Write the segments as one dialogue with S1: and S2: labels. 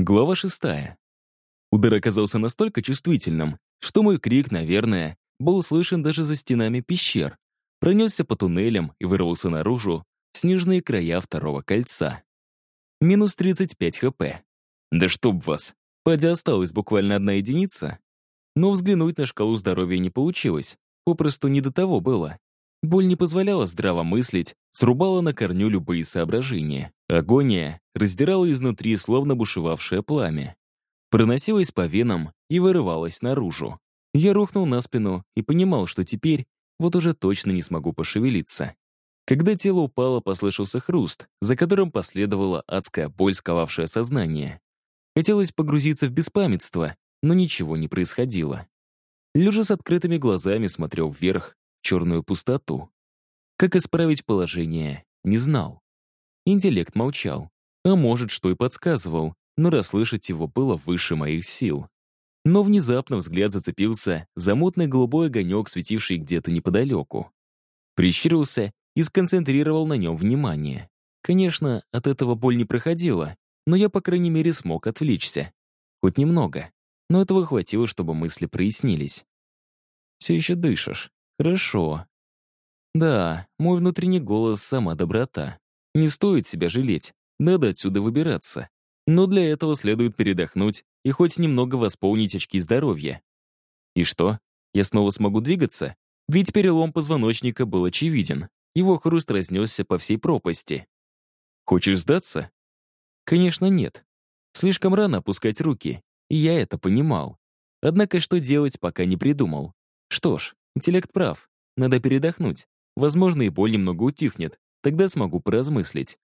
S1: Глава шестая. Удар оказался настолько чувствительным, что мой крик, наверное, был услышан даже за стенами пещер, пронесся по туннелям и вырвался наружу в снежные края второго кольца. Минус 35 хп. Да чтоб вас. Падя осталась буквально одна единица. Но взглянуть на шкалу здоровья не получилось. Попросту не до того было. Боль не позволяла здраво мыслить, срубала на корню любые соображения. Агония раздирала изнутри, словно бушевавшее пламя. Проносилась по венам и вырывалась наружу. Я рухнул на спину и понимал, что теперь вот уже точно не смогу пошевелиться. Когда тело упало, послышался хруст, за которым последовала адская боль, сковавшая сознание. Хотелось погрузиться в беспамятство, но ничего не происходило. Лежа с открытыми глазами смотрел вверх, черную пустоту. Как исправить положение, не знал. Интеллект молчал, а может, что и подсказывал, но расслышать его было выше моих сил. Но внезапно взгляд зацепился за мутный голубой огонек, светивший где-то неподалеку. Прищурился и сконцентрировал на нем внимание. Конечно, от этого боль не проходила, но я, по крайней мере, смог отвлечься. Хоть немного. Но этого хватило, чтобы мысли прояснились. «Все еще дышишь. Хорошо». Да, мой внутренний голос — сама доброта. Не стоит себя жалеть. Надо отсюда выбираться. Но для этого следует передохнуть и хоть немного восполнить очки здоровья. И что? Я снова смогу двигаться? Ведь перелом позвоночника был очевиден. Его хруст разнесся по всей пропасти. Хочешь сдаться? Конечно, нет. Слишком рано опускать руки, и я это понимал. Однако что делать, пока не придумал. Что ж, интеллект прав. Надо передохнуть. Возможно, и боль немного утихнет. Тогда смогу поразмыслить.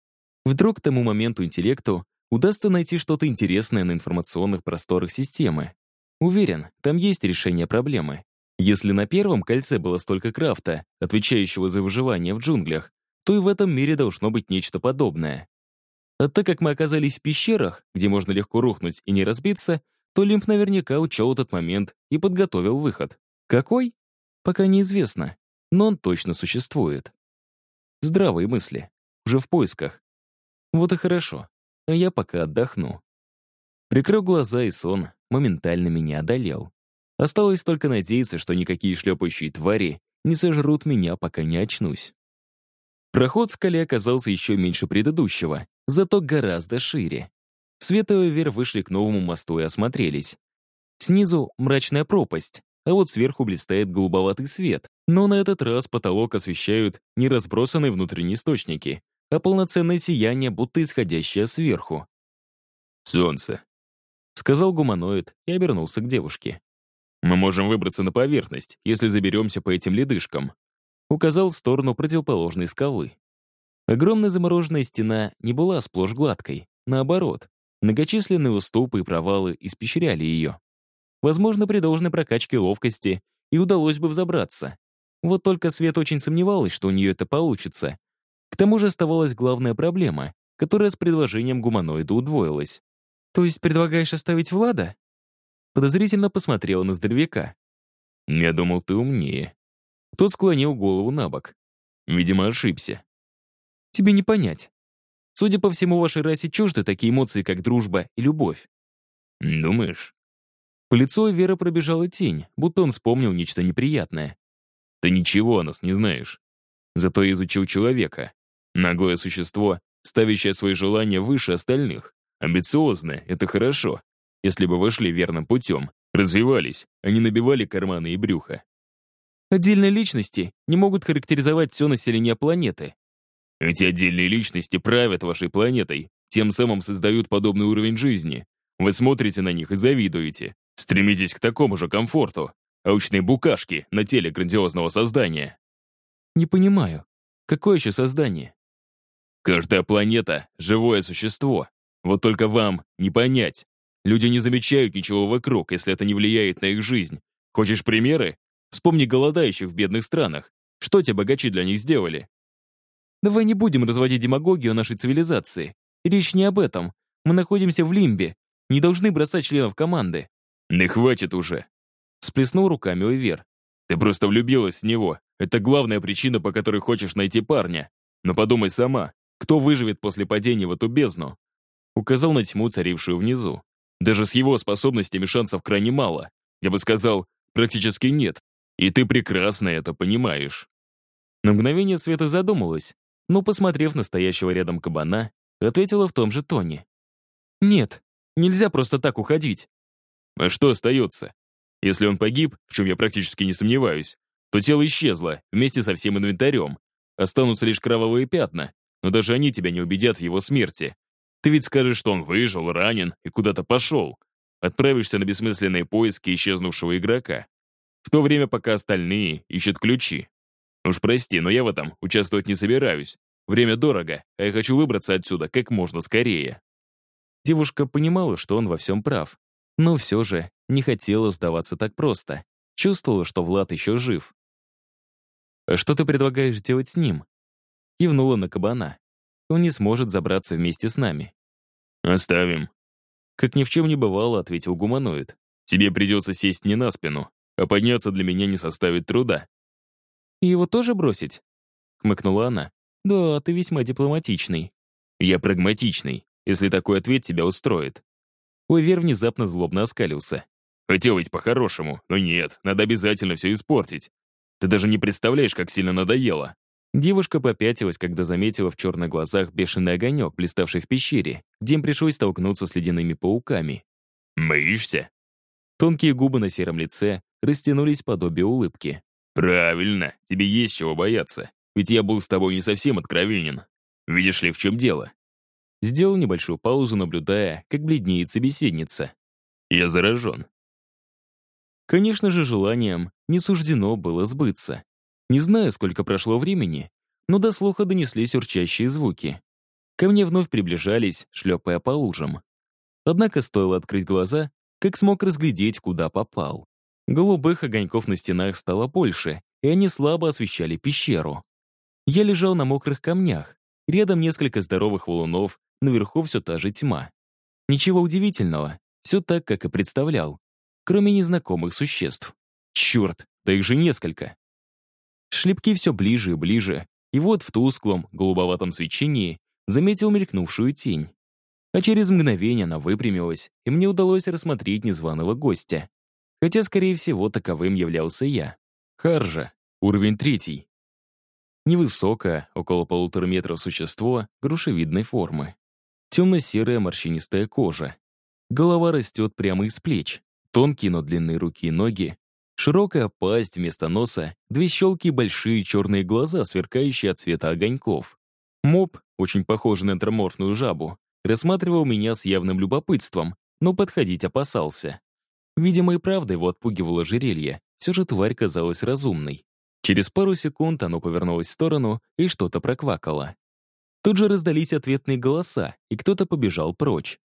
S1: Вдруг к тому моменту интеллекту удастся найти что-то интересное на информационных просторах системы. Уверен, там есть решение проблемы. Если на первом кольце было столько крафта, отвечающего за выживание в джунглях, то и в этом мире должно быть нечто подобное. А так как мы оказались в пещерах, где можно легко рухнуть и не разбиться, то Лимп наверняка учел этот момент и подготовил выход. Какой? Пока неизвестно, но он точно существует. Здравые мысли. Уже в поисках. Вот и хорошо. А я пока отдохну. Прикрыл глаза, и сон моментально меня одолел. Осталось только надеяться, что никакие шлепающие твари не сожрут меня, пока не очнусь. Проход в скале оказался еще меньше предыдущего, зато гораздо шире. Света и Вер вышли к новому мосту и осмотрелись. Снизу мрачная пропасть, а вот сверху блистает голубоватый свет. Но на этот раз потолок освещают не разбросанные внутренние источники, а полноценное сияние, будто исходящее сверху.
S2: «Солнце», —
S1: сказал гуманоид и обернулся к девушке.
S2: «Мы можем выбраться на поверхность, если заберемся по этим ледышкам»,
S1: указал в сторону противоположной скалы. Огромная замороженная стена не была сплошь гладкой. Наоборот, многочисленные уступы и провалы испещряли ее. Возможно, при должной прокачке ловкости и удалось бы взобраться. Вот только Свет очень сомневалась, что у нее это получится. К тому же оставалась главная проблема, которая с предложением гуманоида удвоилась. «То есть предлагаешь оставить Влада?» Подозрительно посмотрела на здоровяка.
S2: «Я думал, ты умнее».
S1: Тот склонил голову на бок.
S2: Видимо, ошибся.
S1: Тебе не понять. Судя по всему, вашей расе чужды такие эмоции, как дружба и любовь.
S2: Думаешь?
S1: По лицу Веры пробежала тень, будто он вспомнил нечто неприятное.
S2: Ты ничего о нас не знаешь. Зато я изучил человека. Наглое существо, ставящее свои желания выше остальных. Амбициозное — это хорошо. Если бы вошли верным путем, развивались, а не набивали карманы и брюха.
S1: Отдельные личности не могут характеризовать все население планеты.
S2: Эти отдельные личности правят вашей планетой, тем самым создают подобный уровень жизни. Вы смотрите на них и завидуете. Стремитесь к такому же комфорту. Аучные букашки на теле грандиозного создания.
S1: Не понимаю. Какое еще создание?
S2: Каждая планета — живое существо. Вот только вам не понять. Люди не замечают ничего вокруг, если это не влияет на их жизнь. Хочешь примеры? Вспомни голодающих в бедных странах. Что те богачи для них сделали?
S1: Давай не будем разводить демагогию нашей цивилизации. Речь не об этом. Мы находимся в лимбе. Не должны бросать членов команды.
S2: Не хватит уже.
S1: Сплеснул руками Уивер.
S2: Ты просто влюбилась в него. Это главная причина, по которой хочешь найти парня. Но подумай сама, кто выживет после падения в эту бездну? Указал на тьму, царившую внизу. Даже с его способностями шансов крайне мало. Я бы сказал, практически нет. И ты прекрасно это понимаешь. На мгновение Света задумалась, но, посмотрев на стоящего рядом кабана, ответила в том же тоне. «Нет, нельзя просто так уходить». «А что остается? Если он погиб, в чем я практически не сомневаюсь, то тело исчезло вместе со всем инвентарем. Останутся лишь кровавые пятна, но даже они тебя не убедят в его смерти. Ты ведь скажешь, что он выжил, ранен и куда-то пошел. Отправишься на бессмысленные поиски исчезнувшего игрока. В то время, пока остальные ищут ключи. Уж прости, но я в этом участвовать не собираюсь. Время дорого, а я хочу выбраться отсюда как можно скорее.
S1: Девушка понимала, что он во всем прав, но все же не хотела сдаваться так просто. Чувствовала, что Влад еще жив. «А что ты предлагаешь делать с ним?» Кивнула на кабана. «Он не сможет забраться вместе с нами».
S2: «Оставим».
S1: Как ни в чем не бывало, ответил гуманоид.
S2: «Тебе придется сесть не на спину, а подняться для меня не составит труда».
S1: «И его тоже бросить?» Хмыкнула она. «Да, ты весьма дипломатичный».
S2: «Я прагматичный, если такой ответ тебя устроит».
S1: Уэвер внезапно злобно оскалился.
S2: «Хотел ведь по-хорошему, но нет, надо обязательно все испортить. Ты даже не представляешь, как сильно надоело».
S1: Девушка попятилась, когда заметила в черных глазах бешеный огонек, блиставший в пещере, где им пришлось столкнуться с ледяными пауками.
S2: «Боишься?»
S1: Тонкие губы на сером лице растянулись подобие улыбки.
S2: «Правильно, тебе есть чего бояться. Ведь я был с тобой не совсем откровенен. Видишь ли, в чем дело?»
S1: Сделал небольшую паузу, наблюдая, как бледнеет собеседница.
S2: «Я заражен».
S1: Конечно же, желанием не суждено было сбыться. Не знаю, сколько прошло времени, но до слуха донеслись урчащие звуки. Ко мне вновь приближались, шлепая по лужам. Однако стоило открыть глаза, как смог разглядеть, куда попал. Голубых огоньков на стенах стало больше, и они слабо освещали пещеру. Я лежал на мокрых камнях, рядом несколько здоровых валунов, наверху все та же тьма. Ничего удивительного, все так, как и представлял, кроме незнакомых существ. Черт, да их же несколько. Шлепки все ближе и ближе, и вот в тусклом, голубоватом свечении заметил мелькнувшую тень. А через мгновение она выпрямилась, и мне удалось рассмотреть незваного гостя. Хотя, скорее всего, таковым являлся я. Харжа, уровень третий. Невысокое, около полутора метров существо, грушевидной формы. Темно-серая морщинистая кожа. Голова растет прямо из плеч. Тонкие, но длинные руки и ноги, Широкая пасть вместо носа, две щелки и большие черные глаза, сверкающие от цвета огоньков. Моб, очень похожий на антроморфную жабу, рассматривал меня с явным любопытством, но подходить опасался. Видимо, и правда его отпугивало жерелье, все же тварь казалась разумной. Через пару секунд оно повернулось в сторону и что-то проквакало. Тут же раздались ответные голоса, и кто-то побежал прочь.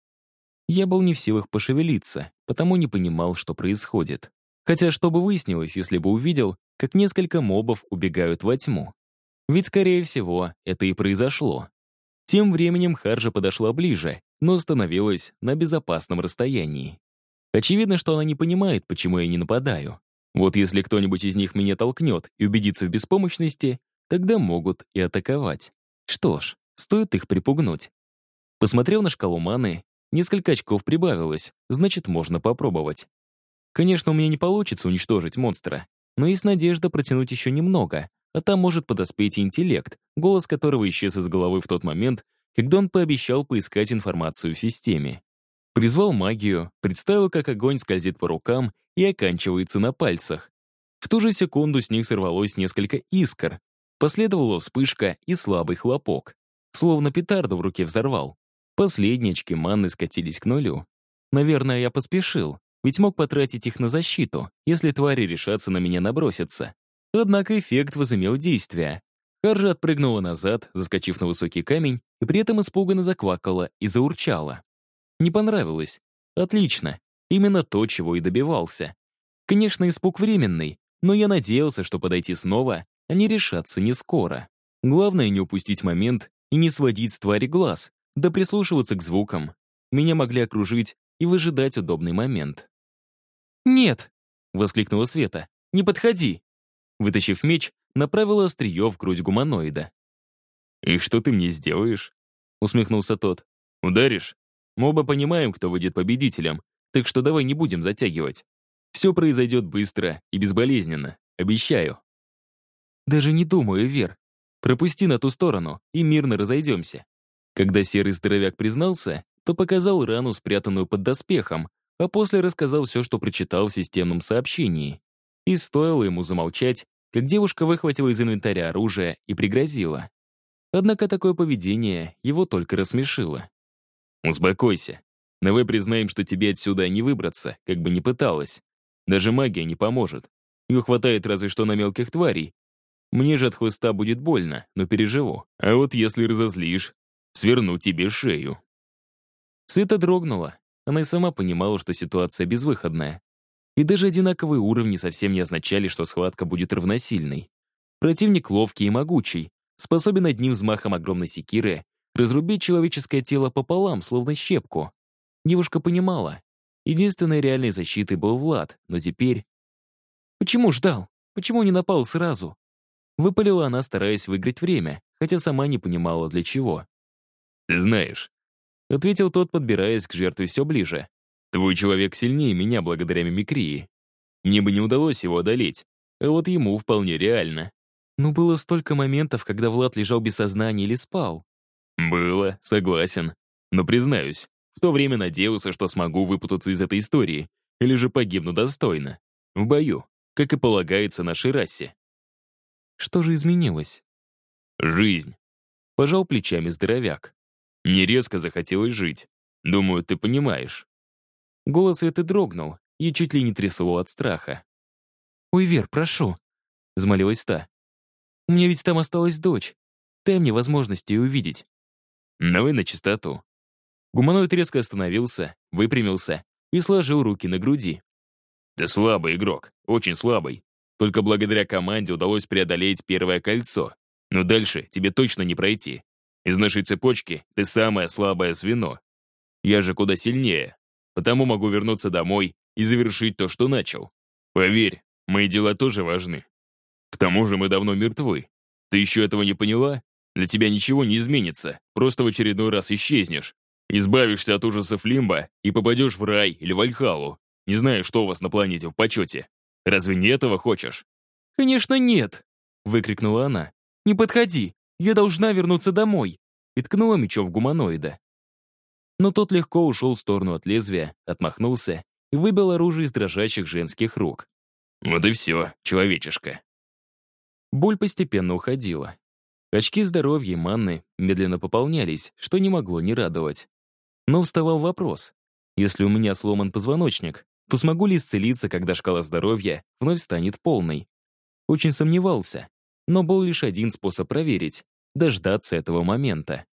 S1: Я был не в силах пошевелиться, потому не понимал, что происходит. Хотя что бы выяснилось, если бы увидел, как несколько мобов убегают во тьму? Ведь, скорее всего, это и произошло. Тем временем Харжа подошла ближе, но остановилась на безопасном расстоянии. Очевидно, что она не понимает, почему я не нападаю. Вот если кто-нибудь из них меня толкнет и убедится в беспомощности, тогда могут и атаковать. Что ж, стоит их припугнуть. Посмотрел на шкалу маны, несколько очков прибавилось, значит, можно попробовать. Конечно, у меня не получится уничтожить монстра, но есть надежда протянуть еще немного, а там может подоспеть и интеллект, голос которого исчез из головы в тот момент, когда он пообещал поискать информацию в системе. Призвал магию, представил, как огонь скользит по рукам и оканчивается на пальцах. В ту же секунду с них сорвалось несколько искр. Последовала вспышка и слабый хлопок. Словно петарду в руке взорвал. Последние очки манны скатились к нулю. Наверное, я поспешил. Ведь мог потратить их на защиту, если твари решатся на меня наброситься. Однако эффект возымел действие. Харжа отпрыгнула назад, заскочив на высокий камень, и при этом испуганно заквакала и заурчала. Не понравилось. Отлично. Именно то, чего и добивался. Конечно, испуг временный, но я надеялся, что подойти снова они решатся не скоро. Главное не упустить момент и не сводить с твари глаз, да прислушиваться к звукам. Меня могли окружить и выжидать удобный момент. «Нет!» — воскликнула Света. «Не подходи!» Вытащив меч, направила острие в грудь гуманоида.
S2: «И что ты мне сделаешь?» — усмехнулся тот. «Ударишь?
S1: Мы оба понимаем, кто выйдет победителем, так что давай не будем затягивать. Все произойдет быстро и безболезненно, обещаю. Даже не думаю, Вер. Пропусти на ту сторону, и мирно разойдемся. Когда серый здоровяк признался, то показал рану, спрятанную под доспехом, а после рассказал все, что прочитал в системном сообщении. И стоило ему замолчать, как девушка выхватила из инвентаря оружие и пригрозила. Однако такое поведение его только рассмешило. «Успокойся. Давай признаем, что тебе отсюда не выбраться, как бы ни пыталась. Даже магия не поможет. Ее хватает разве что на мелких тварей. Мне же от хвоста будет больно, но переживу. А вот если разозлишь, сверну тебе шею». Света дрогнула. Она и сама понимала, что ситуация безвыходная. И даже одинаковые уровни совсем не означали, что схватка будет равносильной. Противник ловкий и могучий, способен одним взмахом огромной секиры разрубить человеческое тело пополам, словно щепку. Девушка понимала. Единственной реальной защитой был Влад, но теперь... «Почему ждал? Почему не напал сразу?» Выпалила она, стараясь выиграть время, хотя сама не понимала, для чего.
S2: «Ты знаешь», —
S1: ответил тот, подбираясь к жертве все ближе.
S2: «Твой человек сильнее меня благодаря мимикрии. Мне бы не удалось его одолеть, а вот ему вполне реально».
S1: Ну, было столько моментов, когда Влад лежал без сознания или спал.
S2: Было, согласен. Но признаюсь, в то время надеялся, что смогу выпутаться из этой истории, или же погибну достойно. В бою, как и полагается нашей расе.
S1: Что же изменилось?
S2: Жизнь.
S1: Пожал плечами здоровяк.
S2: Мне резко захотелось жить. Думаю, ты понимаешь.
S1: Голос Светы дрогнул и чуть ли не трясло от страха. «Ой, Вер, прошу», — взмолилась та. У меня ведь там осталась дочь. Дай мне возможность ее увидеть».
S2: «Давай на чистоту».
S1: Гуманоид резко остановился, выпрямился и сложил руки на груди.
S2: «Ты слабый игрок, очень слабый. Только благодаря команде удалось преодолеть первое кольцо. Но дальше тебе точно не пройти. Из нашей цепочки ты самое слабое звено. Я же куда сильнее, потому могу вернуться домой и завершить то, что начал. Поверь, мои дела тоже важны. К тому же мы давно мертвы. Ты еще этого не поняла? Для тебя ничего не изменится, просто в очередной раз исчезнешь. Избавишься от ужасов Лимба и попадешь в рай или Вальхалу. Не знаю, что у вас на планете в почете. Разве не этого хочешь?»
S1: «Конечно нет!» — выкрикнула она. «Не подходи! Я должна вернуться домой!» И ткнула мечом в гуманоида. Но тот легко ушел в сторону от лезвия, отмахнулся и выбил оружие из дрожащих женских рук.
S2: «Вот и все, человечишка.
S1: Боль постепенно уходила. Очки здоровья и манны медленно пополнялись, что не могло не радовать. Но вставал вопрос. Если у меня сломан позвоночник, то смогу ли исцелиться, когда шкала здоровья вновь станет полной? Очень сомневался. Но был лишь один способ проверить — дождаться этого момента.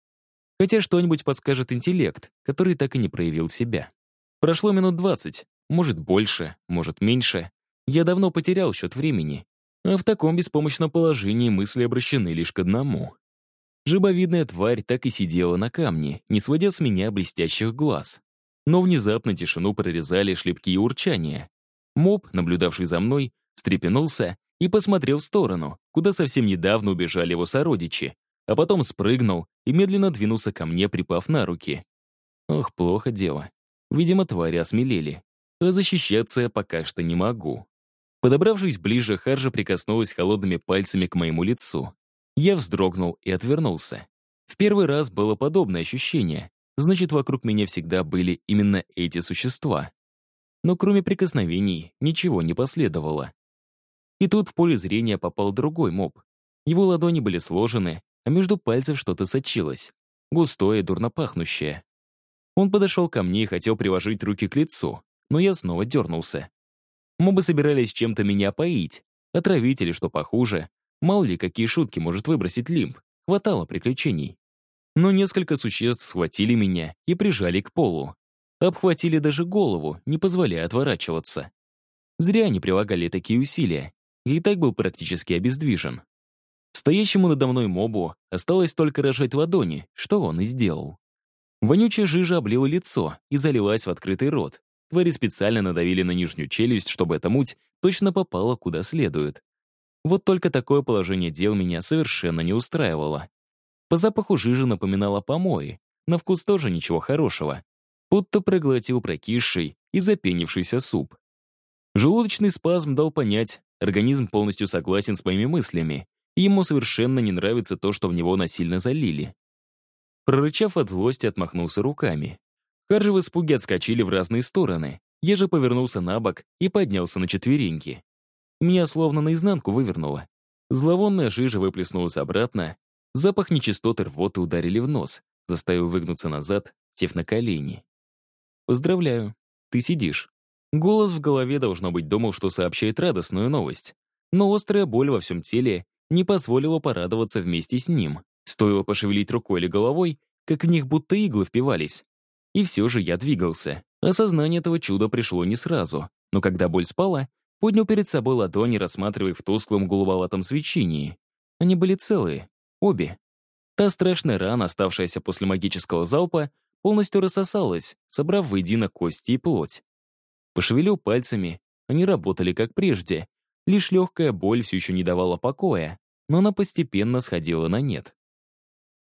S1: Хотя что-нибудь подскажет интеллект, который так и не проявил себя. Прошло минут двадцать, может больше, может меньше. Я давно потерял счет времени а в таком беспомощном положении мысли обращены лишь к одному. Жабовидная тварь так и сидела на камне, не сводя с меня блестящих глаз. Но внезапно тишину прорезали шлепки и урчания. Моб, наблюдавший за мной, встрепенулся и посмотрел в сторону, куда совсем недавно убежали его сородичи, а потом спрыгнул и медленно двинулся ко мне, припав на руки. Ох, плохо дело. Видимо, твари осмелели. А защищаться я пока что не могу. Подобравшись ближе, Харжа прикоснулась холодными пальцами к моему лицу. Я вздрогнул и отвернулся. В первый раз было подобное ощущение. Значит, вокруг меня всегда были именно эти существа. Но кроме прикосновений ничего не последовало. И тут в поле зрения попал другой моб. Его ладони были сложены, а между пальцев что-то сочилось. Густое, дурно пахнущее. Он подошел ко мне и хотел приложить руки к лицу, но я снова дернулся. Мобы собирались чем-то меня поить, отравить или что похуже. Мало ли, какие шутки может выбросить лимб. Хватало приключений. Но несколько существ схватили меня и прижали к полу. Обхватили даже голову, не позволяя отворачиваться. Зря они прилагали такие усилия. Я и так был практически обездвижен. Стоящему надо мной мобу осталось только рожать ладони, что он и сделал. Вонючая жижа облила лицо и залилась в открытый рот, Твари специально надавили на нижнюю челюсть, чтобы эта муть точно попала куда следует. Вот только такое положение дел меня совершенно не устраивало. По запаху жижа напоминала помои, на вкус тоже ничего хорошего. будто проглотил прокисший и запенившийся суп. Желудочный спазм дал понять, организм полностью согласен с моими мыслями, и ему совершенно не нравится то, что в него насильно залили. Прорычав от злости, отмахнулся руками. Харжи в испуге отскочили в разные стороны. Я же повернулся на бок и поднялся на четвереньки. Меня словно наизнанку вывернуло. Зловонная жижа выплеснулась обратно, запах нечистоты рвоты ударили в нос, заставив выгнуться назад, сев на колени. «Поздравляю, ты сидишь». Голос в голове, должно быть, думал, что сообщает радостную новость. Но острая боль во всем теле не позволила порадоваться вместе с ним. Стоило пошевелить рукой или головой, как в них будто иглы впивались. И все же я двигался. Осознание этого чуда пришло не сразу, но когда боль спала, поднял перед собой ладони, рассматривая в тусклом голубоватом свечении. Они были целые, обе. Та страшная рана, оставшаяся после магического залпа, полностью рассосалась, собрав воедино кости и плоть. Пошевелил пальцами, они работали как прежде. Лишь легкая боль все еще не давала покоя, но она постепенно сходила на нет.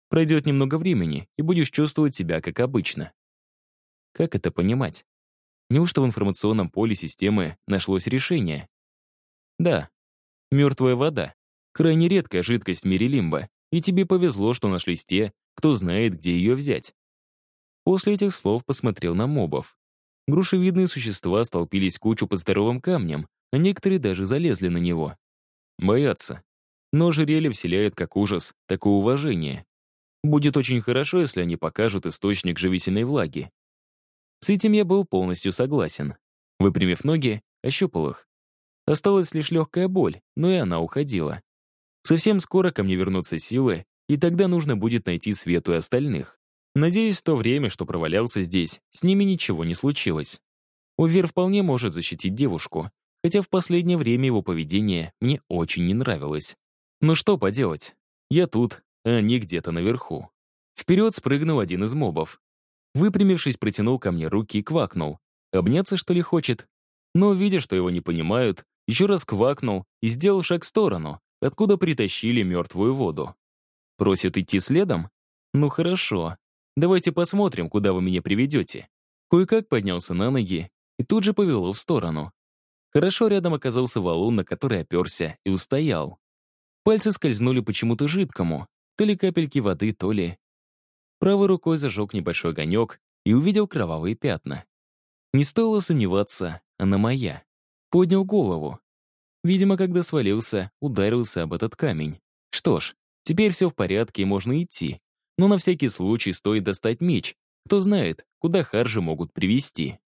S1: Пройдет немного времени, и будешь чувствовать себя как обычно. Как это понимать? Неужто в информационном поле системы нашлось решение? Да, мертвая вода. Крайне редкая жидкость в мире Лимба, и тебе повезло, что нашлись те, кто знает, где ее взять. После этих слов посмотрел на мобов. Грушевидные существа столпились кучу под здоровым камнем, а некоторые даже залезли на него. Боятся. Но ожерелье вселяет как ужас, так и уважение. Будет очень хорошо, если они покажут источник живительной влаги. С этим я был полностью согласен. Выпрямив ноги, ощупал их. Осталась лишь легкая боль, но и она уходила. Совсем скоро ко мне вернутся силы, и тогда нужно будет найти Свету и остальных. Надеюсь, то время, что провалялся здесь, с ними ничего не случилось. Увер вполне может защитить девушку, хотя в последнее время его поведение мне очень не нравилось. Ну что поделать? Я тут, а они где-то наверху. Вперед спрыгнул один из мобов. Выпрямившись, протянул ко мне руки и квакнул. Обняться, что ли, хочет? Но, видя, что его не понимают, еще раз квакнул и сделал шаг в сторону, откуда притащили мертвую воду. Просит идти следом? Ну хорошо. Давайте посмотрим, куда вы меня приведете. Кое-как поднялся на ноги и тут же повело в сторону. Хорошо рядом оказался валун, на который оперся и устоял. Пальцы скользнули почему-то жидкому, то ли капельки воды, то ли Правой рукой зажег небольшой огонек и увидел кровавые пятна. Не стоило сомневаться, она моя. Поднял голову. Видимо, когда свалился, ударился об этот камень. Что ж, теперь все в порядке и можно идти. Но на всякий случай стоит достать меч. Кто знает, куда харжи могут привести.